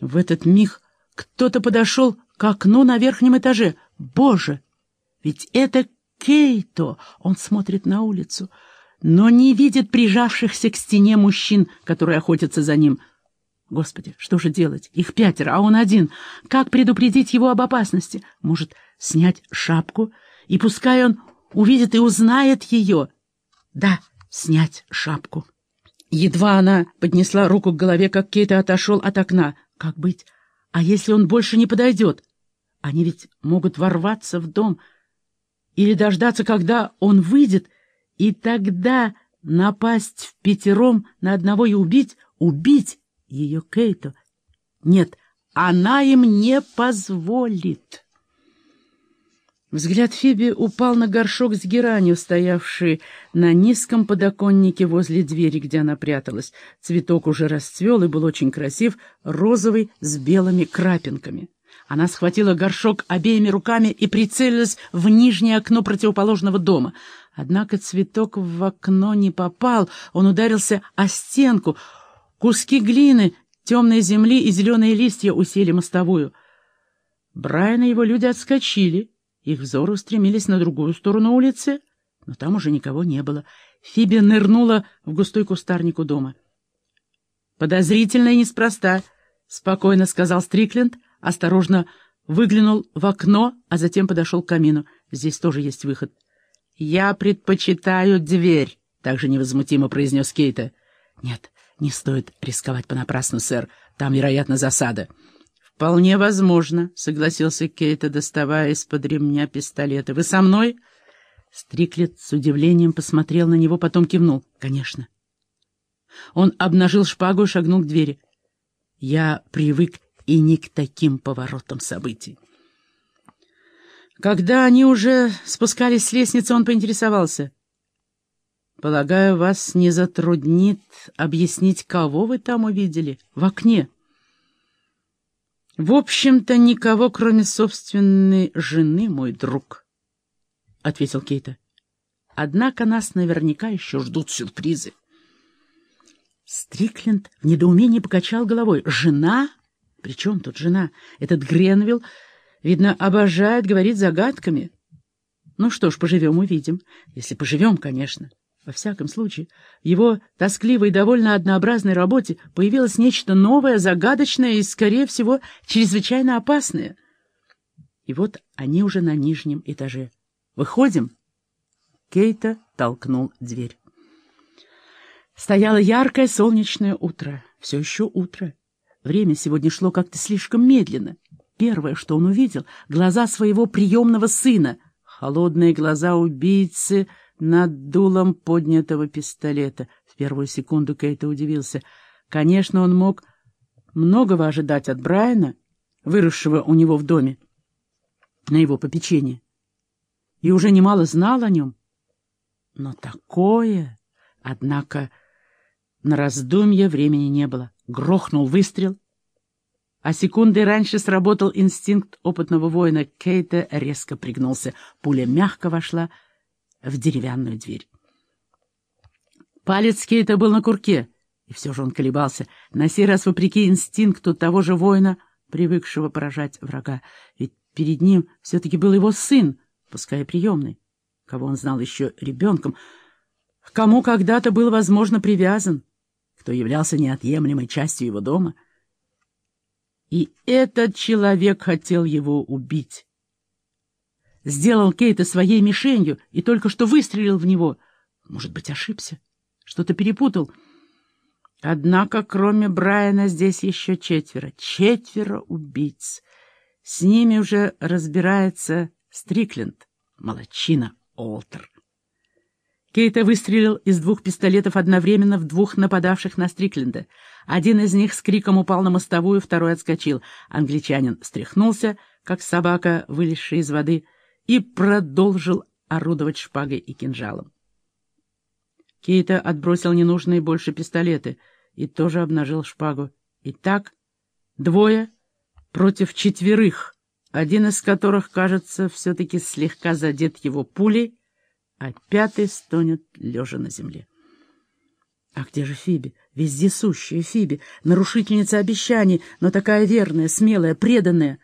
В этот миг кто-то подошел к окну на верхнем этаже. Боже! Ведь это Кейто! Он смотрит на улицу, но не видит прижавшихся к стене мужчин, которые охотятся за ним. Господи, что же делать? Их пятеро, а он один. Как предупредить его об опасности? Может, снять шапку? И пускай он увидит и узнает ее. Да, снять шапку. Едва она поднесла руку к голове, как Кейта отошел от окна. Как быть? А если он больше не подойдет? Они ведь могут ворваться в дом или дождаться, когда он выйдет, и тогда напасть в пятером на одного и убить, убить ее Кейто. Нет, она им не позволит. Взгляд Фиби упал на горшок с геранью, стоявший на низком подоконнике возле двери, где она пряталась. Цветок уже расцвел и был очень красив, розовый с белыми крапинками. Она схватила горшок обеими руками и прицелилась в нижнее окно противоположного дома. Однако цветок в окно не попал, он ударился о стенку. Куски глины, темной земли и зеленые листья усели мостовую. Брайан и его люди отскочили. Их взоры устремились на другую сторону улицы, но там уже никого не было. Фиби нырнула в густой кустарник у дома. «Подозрительно и неспроста», — спокойно сказал Стрикленд, осторожно выглянул в окно, а затем подошел к камину. Здесь тоже есть выход. «Я предпочитаю дверь», — также невозмутимо произнес Кейта. «Нет, не стоит рисковать понапрасну, сэр. Там, вероятно, засада». «Вполне возможно», — согласился Кейта, доставая из-под ремня пистолета. «Вы со мной?» Стриклет с удивлением посмотрел на него, потом кивнул. «Конечно». Он обнажил шпагу и шагнул к двери. «Я привык и не к таким поворотам событий». Когда они уже спускались с лестницы, он поинтересовался. «Полагаю, вас не затруднит объяснить, кого вы там увидели? В окне?» «В общем-то, никого, кроме собственной жены, мой друг», — ответил Кейта. «Однако нас наверняка еще ждут сюрпризы». Стрикленд в недоумении покачал головой. «Жена? При чем тут жена? Этот Гренвилл, видно, обожает говорить загадками. Ну что ж, поживем — увидим. Если поживем, конечно». Во всяком случае, в его тоскливой и довольно однообразной работе появилось нечто новое, загадочное и, скорее всего, чрезвычайно опасное. И вот они уже на нижнем этаже. «Выходим?» Кейта толкнул дверь. Стояло яркое солнечное утро. Все еще утро. Время сегодня шло как-то слишком медленно. Первое, что он увидел — глаза своего приемного сына. Холодные глаза убийцы — над дулом поднятого пистолета. В первую секунду Кейта удивился. Конечно, он мог многого ожидать от Брайана, выросшего у него в доме, на его попечении, и уже немало знал о нем. Но такое... Однако на раздумье времени не было. Грохнул выстрел, а секунды раньше сработал инстинкт опытного воина. Кейта резко пригнулся. Пуля мягко вошла в деревянную дверь. Палец Кейта был на курке, и все же он колебался, на сей раз вопреки инстинкту того же воина, привыкшего поражать врага. Ведь перед ним все-таки был его сын, пускай приемный, кого он знал еще ребенком, кому когда-то был, возможно, привязан, кто являлся неотъемлемой частью его дома. И этот человек хотел его убить сделал Кейта своей мишенью и только что выстрелил в него. Может быть, ошибся, что-то перепутал. Однако, кроме Брайана, здесь еще четверо. Четверо убийц. С ними уже разбирается Стрикленд, молодчина Олтер. Кейта выстрелил из двух пистолетов одновременно в двух нападавших на Стрикленда. Один из них с криком упал на мостовую, второй отскочил. Англичанин встряхнулся, как собака, вылезшая из воды — и продолжил орудовать шпагой и кинжалом. Кейта отбросил ненужные больше пистолеты и тоже обнажил шпагу. Итак, двое против четверых, один из которых, кажется, все-таки слегка задет его пулей, а пятый стонет лежа на земле. А где же Фиби? Вездесущая Фиби, нарушительница обещаний, но такая верная, смелая, преданная.